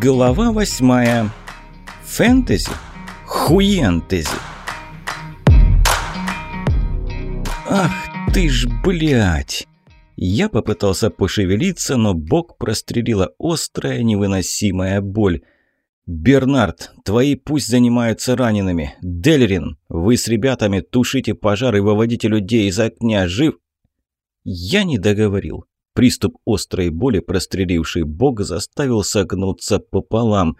Глава восьмая. Фэнтези? Хуентези. Ах ты ж, блядь! Я попытался пошевелиться, но бок прострелила острая невыносимая боль. «Бернард, твои пусть занимаются ранеными. Делерин, вы с ребятами тушите пожар и выводите людей из огня. Жив...» Я не договорил. Приступ острой боли, простреливший бок, заставил согнуться пополам.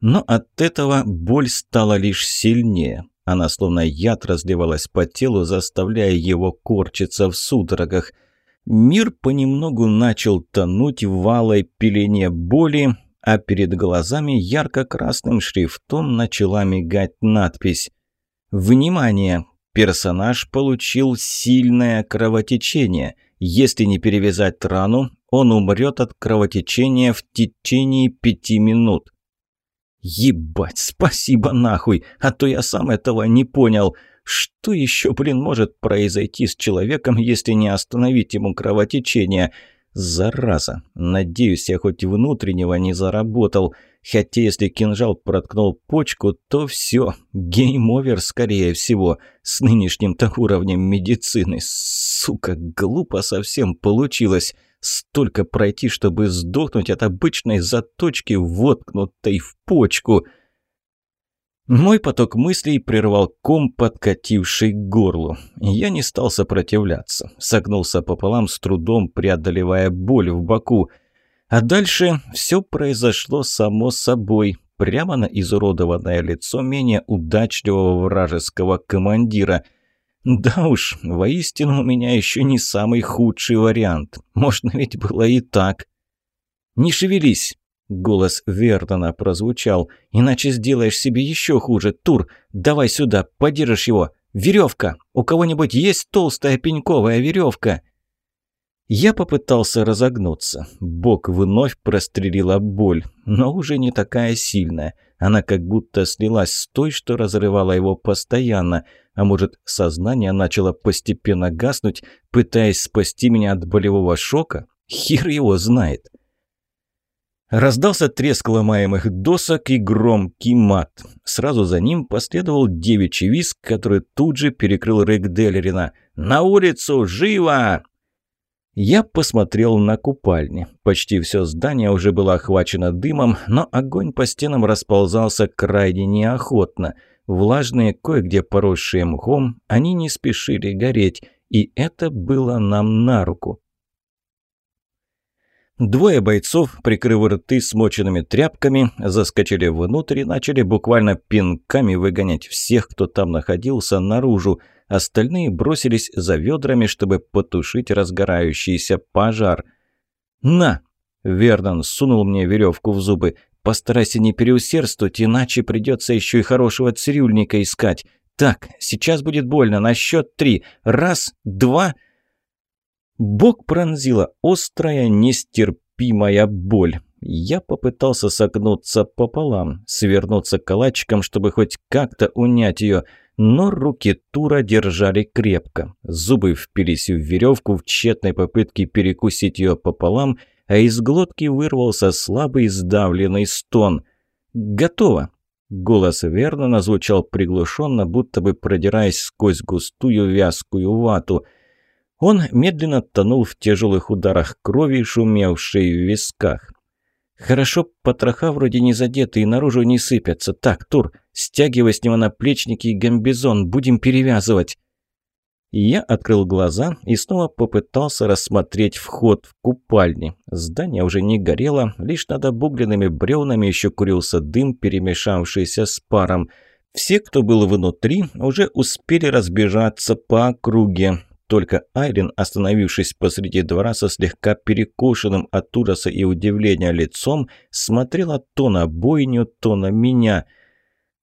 Но от этого боль стала лишь сильнее. Она словно яд разливалась по телу, заставляя его корчиться в судорогах. Мир понемногу начал тонуть в валой пелене боли, а перед глазами ярко-красным шрифтом начала мигать надпись «Внимание! Персонаж получил сильное кровотечение – если не перевязать рану, он умрет от кровотечения в течение пяти минут. Ебать, спасибо нахуй, а то я сам этого не понял. Что еще, блин, может произойти с человеком, если не остановить ему кровотечение? Зараза, надеюсь, я хоть внутреннего не заработал. Хотя если кинжал проткнул почку, то все, game over скорее всего, с нынешним-то уровнем медицины. Сука, глупо совсем получилось. Столько пройти, чтобы сдохнуть от обычной заточки, воткнутой в почку. Мой поток мыслей прервал ком, подкативший к горлу. Я не стал сопротивляться. Согнулся пополам, с трудом преодолевая боль в боку. А дальше все произошло само собой, прямо на изуродованное лицо менее удачливого вражеского командира. Да уж, воистину у меня еще не самый худший вариант. Можно ведь было и так. «Не шевелись!» — голос Вердона прозвучал. «Иначе сделаешь себе еще хуже. Тур, давай сюда, подержишь его. Веревка! У кого-нибудь есть толстая пеньковая веревка?» Я попытался разогнуться. Бок вновь прострелила боль, но уже не такая сильная. Она как будто слилась с той, что разрывала его постоянно. А может, сознание начало постепенно гаснуть, пытаясь спасти меня от болевого шока? Хер его знает. Раздался треск ломаемых досок и громкий мат. Сразу за ним последовал девичий виск, который тут же перекрыл рык Делерина. «На улицу! Живо!» Я посмотрел на купальни. Почти все здание уже было охвачено дымом, но огонь по стенам расползался крайне неохотно. Влажные, кое-где поросшие мхом, они не спешили гореть, и это было нам на руку. Двое бойцов, прикрыв рты смоченными тряпками, заскочили внутрь и начали буквально пинками выгонять всех, кто там находился, наружу. Остальные бросились за ведрами, чтобы потушить разгорающийся пожар. «На!» – Вернон сунул мне веревку в зубы. «Постарайся не переусердствовать, иначе придется еще и хорошего цирюльника искать. Так, сейчас будет больно. На счет три. Раз, два...» Бок пронзила острая, нестерпимая боль. Я попытался согнуться пополам, свернуться калачиком, чтобы хоть как-то унять ее – но руки Тура держали крепко. Зубы впились в веревку в тщетной попытке перекусить ее пополам, а из глотки вырвался слабый сдавленный стон. «Готово!» Голос Вернона звучал приглушенно, будто бы продираясь сквозь густую вязкую вату. Он медленно тонул в тяжелых ударах крови, шумевшей в висках. «Хорошо, потроха вроде не задеты и наружу не сыпятся. Так, Тур, стягивай с него наплечники и гамбизон, будем перевязывать». Я открыл глаза и снова попытался рассмотреть вход в купальни. Здание уже не горело, лишь над обугленными бревнами еще курился дым, перемешавшийся с паром. Все, кто был внутри, уже успели разбежаться по округе. Только Айрин, остановившись посреди двора со слегка перекошенным от ужаса и удивления лицом, смотрела то на бойню, то на меня.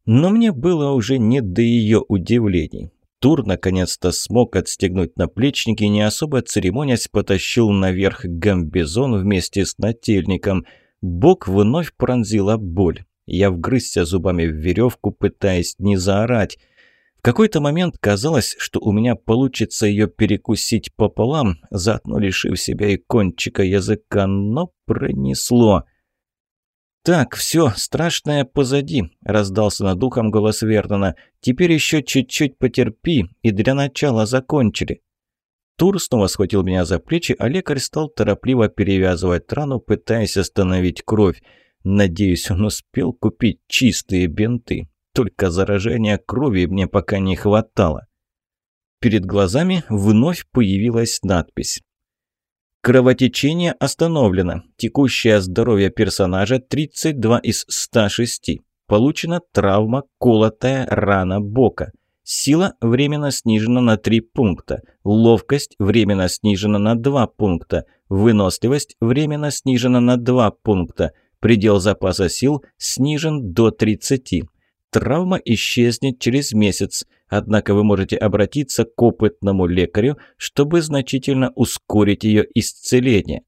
Но мне было уже не до ее удивлений. Тур наконец-то смог отстегнуть наплечники и, не особо церемонясь, потащил наверх гамбизон вместе с нательником. Бок вновь пронзила боль. Я вгрызся зубами в веревку, пытаясь не заорать – в какой-то момент казалось, что у меня получится ее перекусить пополам, заодно лишив себя и кончика языка, но пронесло. «Так, все, страшное позади», – раздался над ухом голос Вернона. «Теперь еще чуть-чуть потерпи, и для начала закончили». Тур снова схватил меня за плечи, а лекарь стал торопливо перевязывать рану, пытаясь остановить кровь. Надеюсь, он успел купить чистые бинты. Только заражения крови мне пока не хватало. Перед глазами вновь появилась надпись. Кровотечение остановлено. Текущее здоровье персонажа 32 из 106. Получена травма колотая рана бока. Сила временно снижена на 3 пункта. Ловкость временно снижена на 2 пункта. Выносливость временно снижена на 2 пункта. Предел запаса сил снижен до 30. Травма исчезнет через месяц, однако вы можете обратиться к опытному лекарю, чтобы значительно ускорить ее исцеление.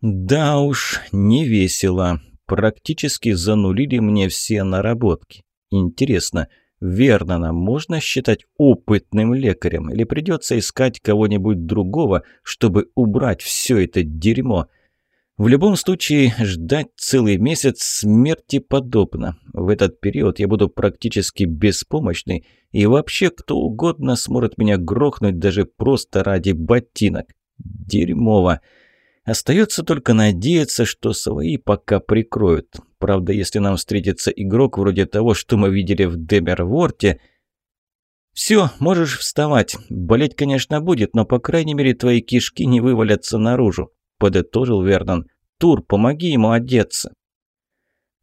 Да уж, не весело. Практически занулили мне все наработки. Интересно, Вернона можно считать опытным лекарем или придется искать кого-нибудь другого, чтобы убрать все это дерьмо? В любом случае, ждать целый месяц смерти подобно. В этот период я буду практически беспомощный, и вообще кто угодно сможет меня грохнуть даже просто ради ботинок. Дерьмово. Остается только надеяться, что свои пока прикроют. Правда, если нам встретится игрок вроде того, что мы видели в Демерворте... «Все, можешь вставать. Болеть, конечно, будет, но, по крайней мере, твои кишки не вывалятся наружу. – подытожил Вернон. «Тур, помоги ему одеться».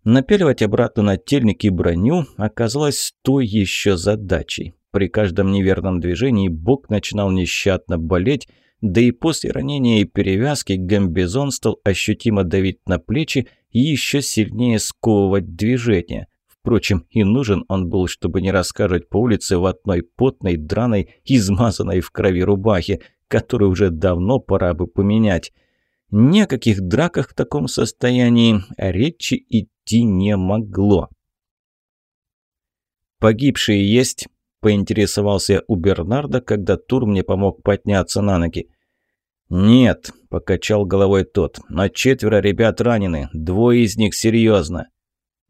Напяливать обратно нательник и броню оказалось той еще задачей. При каждом неверном движении бок начинал нещадно болеть, да и после ранения и перевязки гамбизон стал ощутимо давить на плечи и еще сильнее сковывать движение. Впрочем, и нужен он был, чтобы не рассказывать по улице в одной потной, драной, измазанной в крови рубахе, которую уже давно пора бы поменять. Ни о каких драках в таком состоянии речи идти не могло. «Погибшие есть?» – поинтересовался у Бернарда, когда Тур мне помог подняться на ноги. «Нет», – покачал головой тот, – «но четверо ребят ранены, двое из них серьезно».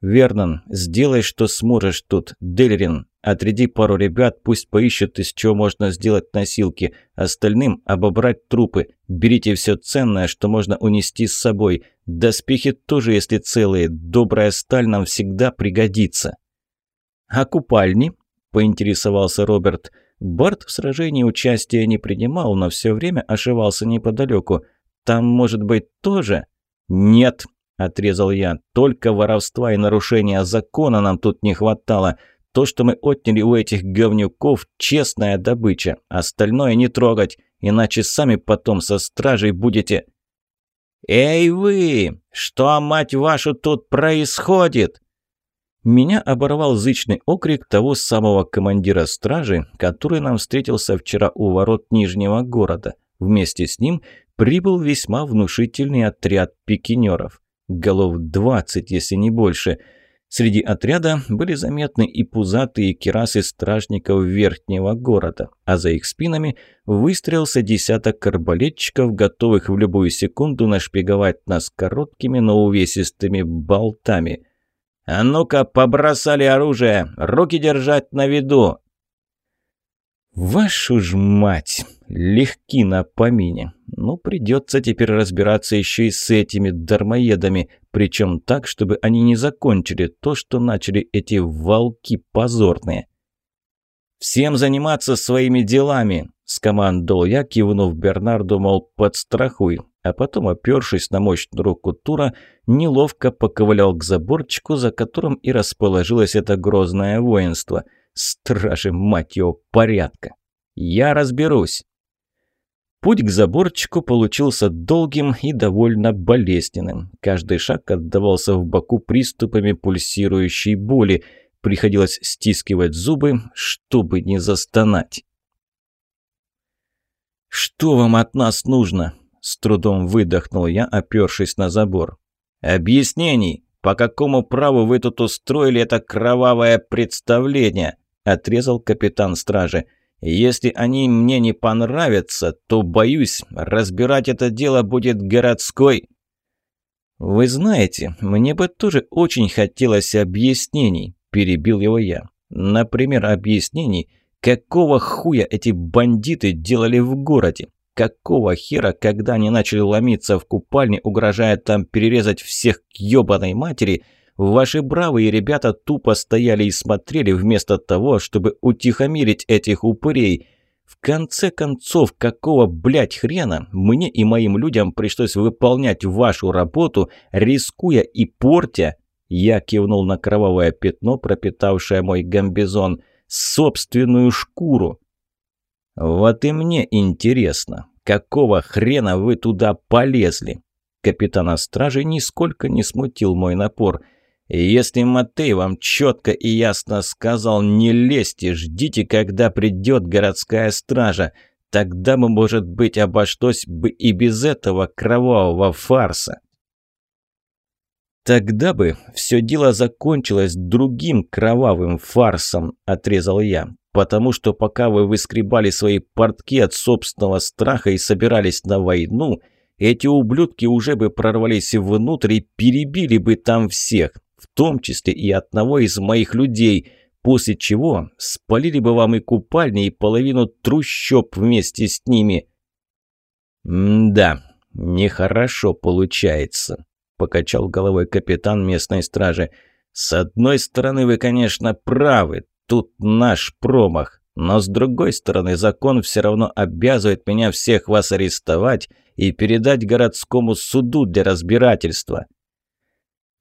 «Вернон, сделай, что сможешь тут. Делерин, отряди пару ребят, пусть поищут, из чего можно сделать носилки. Остальным обобрать трупы. Берите все ценное, что можно унести с собой. Доспехи тоже, если целые. Добрая сталь нам всегда пригодится». «А купальни?» – поинтересовался Роберт. Барт в сражении участия не принимал, но все время ошивался неподалеку. «Там, может быть, тоже?» «Нет», – отрезал я. «Только воровства и нарушения закона нам тут не хватало. То, что мы отняли у этих говнюков – честная добыча. Остальное не трогать, иначе сами потом со стражей будете...» «Эй вы! Что, мать вашу, тут происходит?» Меня оборвал зычный окрик того самого командира стражи, который нам встретился вчера у ворот Нижнего города. Вместе с ним прибыл весьма внушительный отряд пикинеров голов 20, если не больше. Среди отряда были заметны и пузатые кирасы стражников верхнего города, а за их спинами выстроился десяток арбалетчиков, готовых в любую секунду нашпиговать нас короткими, но увесистыми болтами. «А ну-ка, побросали оружие! Руки держать на виду!» «Вашу ж мать! Легки на помине! Ну, придется теперь разбираться еще и с этими дармоедами, причем так, чтобы они не закончили то, что начали эти волки позорные». «Всем заниматься своими делами!» – скомандовал я, кивнув Бернарду, мол, подстрахуй, а потом, опершись на мощную руку Тура, неловко поковылял к заборчику, за которым и расположилось это грозное воинство – Стражи, мать его, порядка. Я разберусь. Путь к заборчику получился долгим и довольно болезненным. Каждый шаг отдавался в боку приступами пульсирующей боли. Приходилось стискивать зубы, чтобы не застонать. «Что вам от нас нужно?» – с трудом выдохнул я, опёршись на забор. «Объяснений! По какому праву вы тут устроили это кровавое представление?» Отрезал капитан стражи. «Если они мне не понравятся, то, боюсь, разбирать это дело будет городской...» «Вы знаете, мне бы тоже очень хотелось объяснений», – перебил его я. «Например, объяснений, какого хуя эти бандиты делали в городе? Какого хера, когда они начали ломиться в купальне, угрожая там перерезать всех к ёбаной матери, ваши бравые ребята тупо стояли и смотрели вместо того, чтобы утихомирить этих упырей?» В конце концов, какого, блядь, хрена мне и моим людям пришлось выполнять вашу работу, рискуя и портя, я кивнул на кровавое пятно, пропитавшее мой гамбизон, собственную шкуру. Вот и мне интересно, какого хрена вы туда полезли? Капитана стражи нисколько не смутил мой напор – если Матей вам четко и ясно сказал «не лезьте, ждите, когда придет городская стража», тогда бы, может быть, обошлось бы и без этого кровавого фарса. «Тогда бы все дело закончилось другим кровавым фарсом», – отрезал я. «Потому что пока вы выскребали свои портки от собственного страха и собирались на войну, эти ублюдки уже бы прорвались внутрь и перебили бы там всех в том числе и одного из моих людей, после чего спалили бы вам и купальни, и половину трущоб вместе с ними». «Да, нехорошо получается», – покачал головой капитан местной стражи. «С одной стороны, вы, конечно, правы, тут наш промах, но с другой стороны, закон все равно обязывает меня всех вас арестовать и передать городскому суду для разбирательства.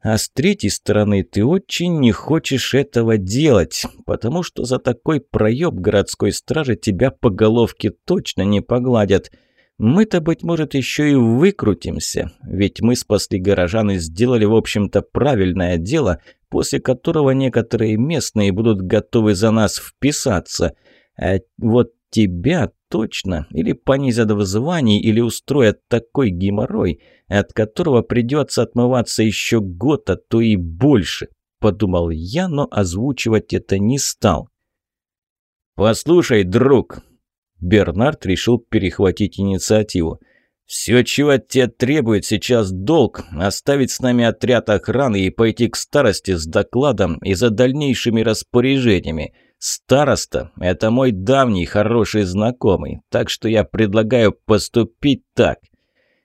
А с третьей стороны, ты очень не хочешь этого делать, потому что за такой проеб городской стражи тебя по головке точно не погладят. Мы-то, быть может, еще и выкрутимся, ведь мы спасли горожан и сделали, в общем-то, правильное дело, после которого некоторые местные будут готовы за нас вписаться. А вот тебя точно или понизят в звании, или устроят такой геморрой, от которого придется отмываться еще год, а то и больше, подумал я, но озвучивать это не стал. «Послушай, друг!» Бернард решил перехватить инициативу. «Все, чего от тебя требует сейчас долг, оставить с нами отряд охраны и пойти к старости с докладом и за дальнейшими распоряжениями. Староста – это мой давний хороший знакомый, так что я предлагаю поступить так.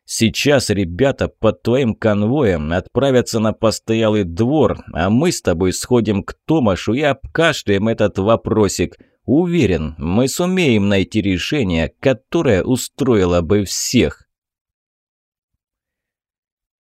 Сейчас ребята под твоим конвоем отправятся на постоялый двор, а мы с тобой сходим к Томашу и обкашляем этот вопросик. Уверен, мы сумеем найти решение, которое устроило бы всех.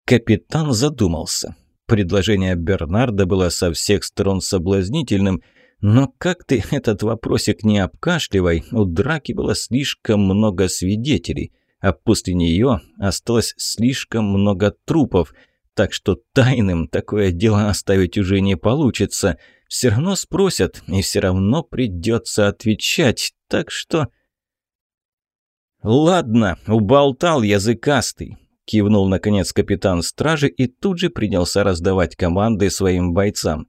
Капитан задумался. Предложение Бернарда было со всех сторон соблазнительным – но как ты этот вопросик не обкашливай, у драки было слишком много свидетелей, а после нее осталось слишком много трупов, так что тайным такое дело оставить уже не получится. Все равно спросят, и все равно придется отвечать, так что... «Ладно, уболтал языкастый», – кивнул наконец капитан стражи и тут же принялся раздавать команды своим бойцам.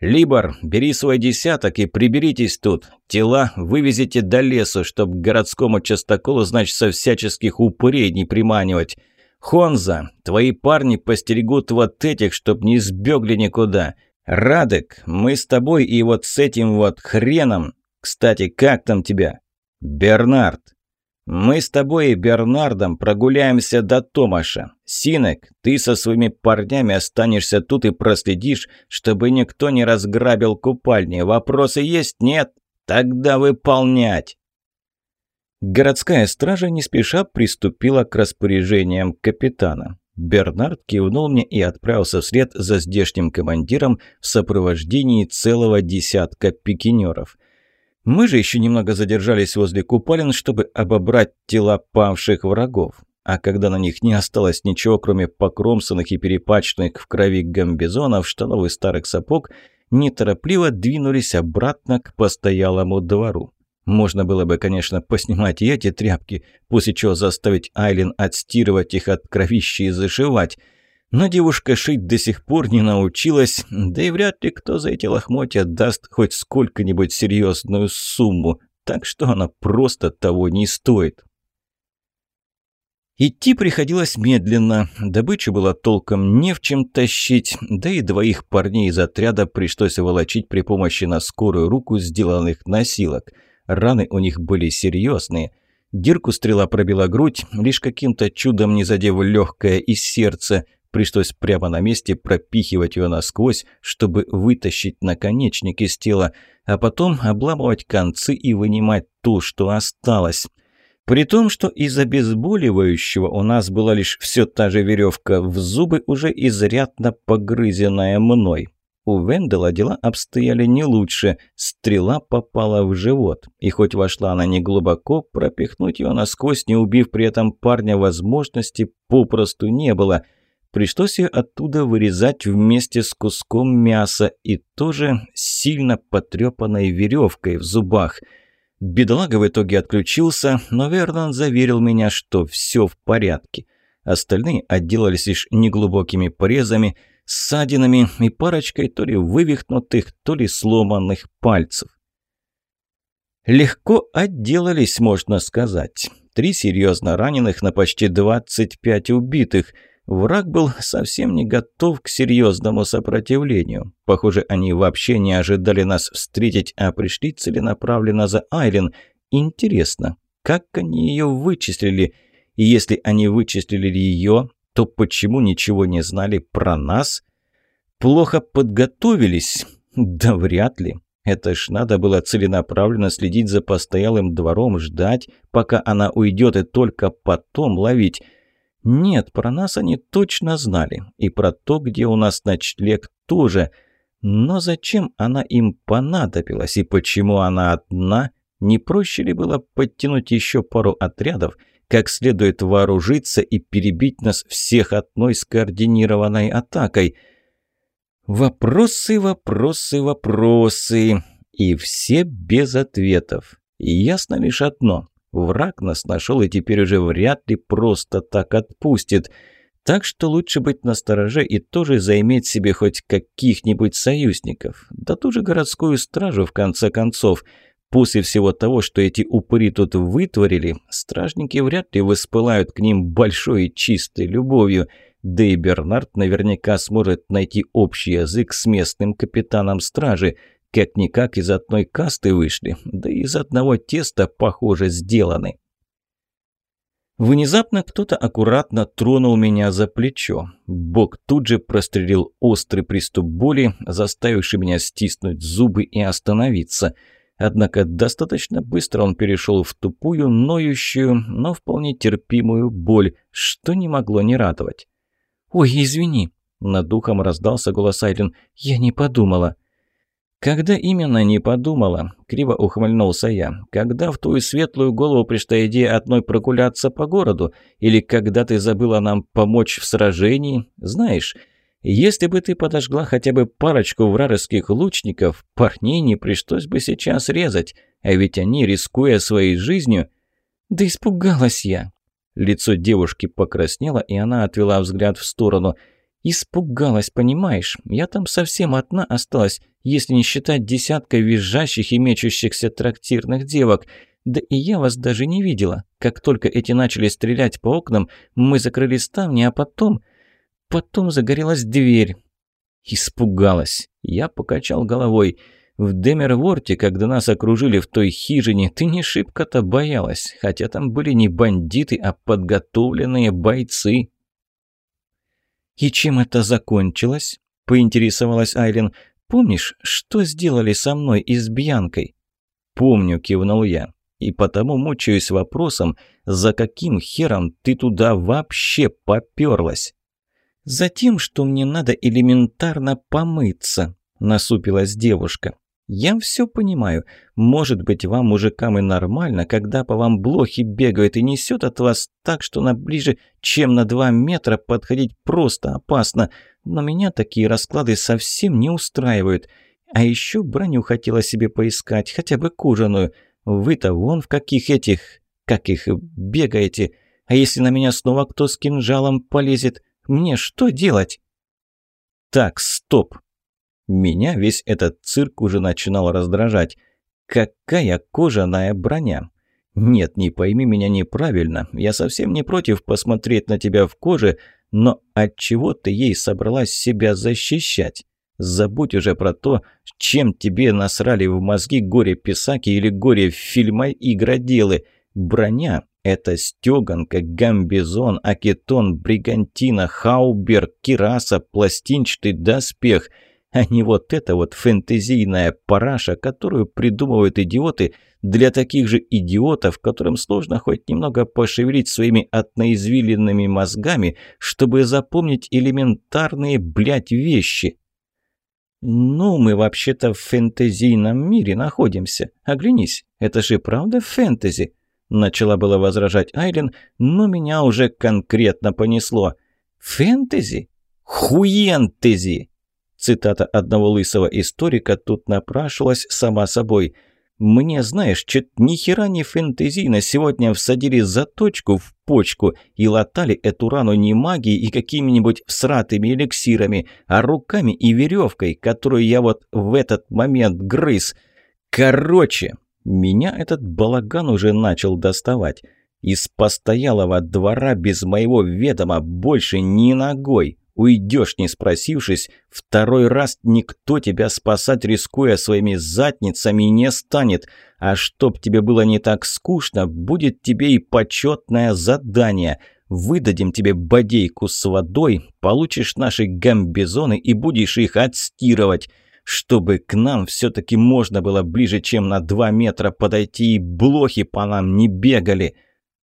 «Либор, бери свой десяток и приберитесь тут. Тела вывезите до лесу, чтоб городскому частоколу, значит, со всяческих упырей не приманивать. Хонза, твои парни постерегут вот этих, чтоб не сбегли никуда. Радек, мы с тобой и вот с этим вот хреном. Кстати, как там тебя? Бернард. Мы с тобой и Бернардом прогуляемся до Томаша. Синек, ты со своими парнями останешься тут и проследишь, чтобы никто не разграбил купальни. Вопросы есть? Нет? Тогда выполнять!» Городская стража не спеша приступила к распоряжениям капитана. Бернард кивнул мне и отправился вслед за здешним командиром в сопровождении целого десятка пикинеров – мы же еще немного задержались возле купалин, чтобы обобрать тела павших врагов. А когда на них не осталось ничего, кроме покромсанных и перепачканных в крови гамбизонов, штанов и старых сапог, неторопливо двинулись обратно к постоялому двору. Можно было бы, конечно, поснимать и эти тряпки, после чего заставить Айлин отстирывать их от кровищи и зашивать – но девушка шить до сих пор не научилась, да и вряд ли кто за эти лохмотья даст хоть сколько-нибудь серьезную сумму, так что она просто того не стоит. Идти приходилось медленно, добычу было толком не в чем тащить, да и двоих парней из отряда пришлось волочить при помощи на скорую руку сделанных носилок. Раны у них были серьезные. Дирку стрела пробила грудь, лишь каким-то чудом не задев легкое из сердца. Пришлось прямо на месте пропихивать ее насквозь, чтобы вытащить наконечник из тела, а потом обламывать концы и вынимать то, что осталось. При том, что из обезболивающего у нас была лишь все та же веревка, в зубы уже изрядно погрызенная мной. У Вендела дела обстояли не лучше. Стрела попала в живот. И хоть вошла она не глубоко, пропихнуть ее насквозь, не убив при этом парня, возможности попросту не было. Пришлось ее оттуда вырезать вместе с куском мяса и тоже сильно потрепанной веревкой в зубах – Бедолага в итоге отключился, но Вернон заверил меня, что все в порядке. Остальные отделались лишь неглубокими порезами, ссадинами и парочкой то ли вывихнутых, то ли сломанных пальцев. Легко отделались, можно сказать. Три серьезно раненых на почти 25 убитых – Враг был совсем не готов к серьезному сопротивлению. Похоже, они вообще не ожидали нас встретить, а пришли целенаправленно за Айлен. Интересно, как они ее вычислили? И если они вычислили ее, то почему ничего не знали про нас? Плохо подготовились? Да вряд ли. Это ж надо было целенаправленно следить за постоялым двором, ждать, пока она уйдет, и только потом ловить. Нет, про нас они точно знали. И про то, где у нас ночлег, тоже. Но зачем она им понадобилась и почему она одна? Не проще ли было подтянуть еще пару отрядов, как следует вооружиться и перебить нас всех одной скоординированной атакой? Вопросы, вопросы, вопросы. И все без ответов. И ясно лишь одно. Враг нас нашел и теперь уже вряд ли просто так отпустит. Так что лучше быть настороже и тоже заиметь себе хоть каких-нибудь союзников. Да ту же городскую стражу, в конце концов. После всего того, что эти упыри тут вытворили, стражники вряд ли воспылают к ним большой и чистой любовью. Да и Бернард наверняка сможет найти общий язык с местным капитаном стражи – как-никак из одной касты вышли, да и из одного теста, похоже, сделаны. Внезапно кто-то аккуратно тронул меня за плечо. Бог тут же прострелил острый приступ боли, заставивший меня стиснуть зубы и остановиться. Однако достаточно быстро он перешел в тупую, ноющую, но вполне терпимую боль, что не могло не радовать. «Ой, извини!» – над духом раздался голос Айлен. «Я не подумала!» «Когда именно не подумала?» – криво ухмыльнулся я. «Когда в твою светлую голову пришла идея одной прогуляться по городу? Или когда ты забыла нам помочь в сражении? Знаешь, если бы ты подожгла хотя бы парочку вражеских лучников, парней не пришлось бы сейчас резать, а ведь они, рискуя своей жизнью...» «Да испугалась я!» Лицо девушки покраснело, и она отвела взгляд в сторону – Испугалась, понимаешь? Я там совсем одна осталась, если не считать десятка визжащих и мечущихся трактирных девок. Да и я вас даже не видела. Как только эти начали стрелять по окнам, мы закрыли ставни, а потом... Потом загорелась дверь. Испугалась. Я покачал головой. В Демерворте, когда нас окружили в той хижине, ты не шибко-то боялась, хотя там были не бандиты, а подготовленные бойцы. «И чем это закончилось?» – поинтересовалась Айлен. «Помнишь, что сделали со мной и с Бьянкой?» «Помню», – кивнул я. «И потому мучаюсь вопросом, за каким хером ты туда вообще попёрлась?» «Затем, что мне надо элементарно помыться», – насупилась девушка. «Я все понимаю. Может быть, вам, мужикам, и нормально, когда по вам блохи бегают и несет от вас так, что на ближе, чем на два метра подходить просто опасно. Но меня такие расклады совсем не устраивают. А еще броню хотела себе поискать, хотя бы кожаную. Вы-то вон в каких этих... как их... бегаете. А если на меня снова кто с кинжалом полезет, мне что делать?» «Так, стоп!» Меня весь этот цирк уже начинал раздражать. Какая кожаная броня! Нет, не пойми меня неправильно. Я совсем не против посмотреть на тебя в коже, но от чего ты ей собралась себя защищать? Забудь уже про то, чем тебе насрали в мозги горе-писаки или горе-фильма-игроделы. Броня – это стёганка, гамбизон, акетон, бригантина, хаубер, кираса, пластинчатый доспех – а не вот эта вот фэнтезийная параша, которую придумывают идиоты для таких же идиотов, которым сложно хоть немного пошевелить своими одноизвиленными мозгами, чтобы запомнить элементарные, блядь, вещи. «Ну, мы вообще-то в фэнтезийном мире находимся. Оглянись, это же правда фэнтези?» Начала было возражать Айлен, но меня уже конкретно понесло. «Фэнтези? Хуентези!» Цитата одного лысого историка тут напрашивалась сама собой. «Мне, знаешь, чё-то ни хера не фэнтезийно сегодня всадили заточку в почку и латали эту рану не магией и какими-нибудь всратыми эликсирами, а руками и веревкой, которую я вот в этот момент грыз. Короче, меня этот балаган уже начал доставать. Из постоялого двора без моего ведома больше ни ногой. Уйдешь, не спросившись, второй раз никто тебя спасать, рискуя своими задницами, не станет. А чтоб тебе было не так скучно, будет тебе и почетное задание. Выдадим тебе бодейку с водой, получишь наши гамбизоны и будешь их отстирывать. Чтобы к нам все-таки можно было ближе, чем на два метра подойти, и блохи по нам не бегали.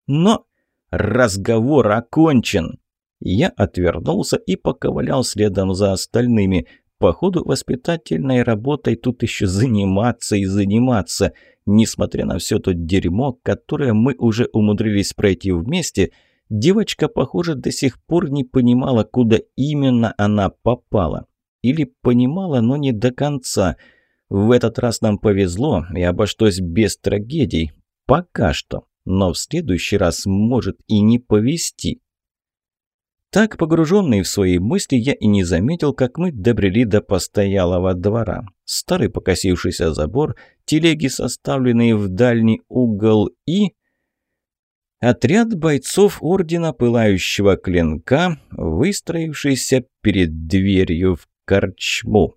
Но разговор окончен. Я отвернулся и поковылял следом за остальными. Походу, воспитательной работой тут еще заниматься и заниматься. Несмотря на все то дерьмо, которое мы уже умудрились пройти вместе, девочка, похоже, до сих пор не понимала, куда именно она попала. Или понимала, но не до конца. В этот раз нам повезло и обошлось без трагедий. Пока что. Но в следующий раз может и не повезти. Так, погруженный в свои мысли, я и не заметил, как мы добрели до постоялого двора. Старый покосившийся забор, телеги, составленные в дальний угол и... Отряд бойцов Ордена Пылающего Клинка, выстроившийся перед дверью в корчму.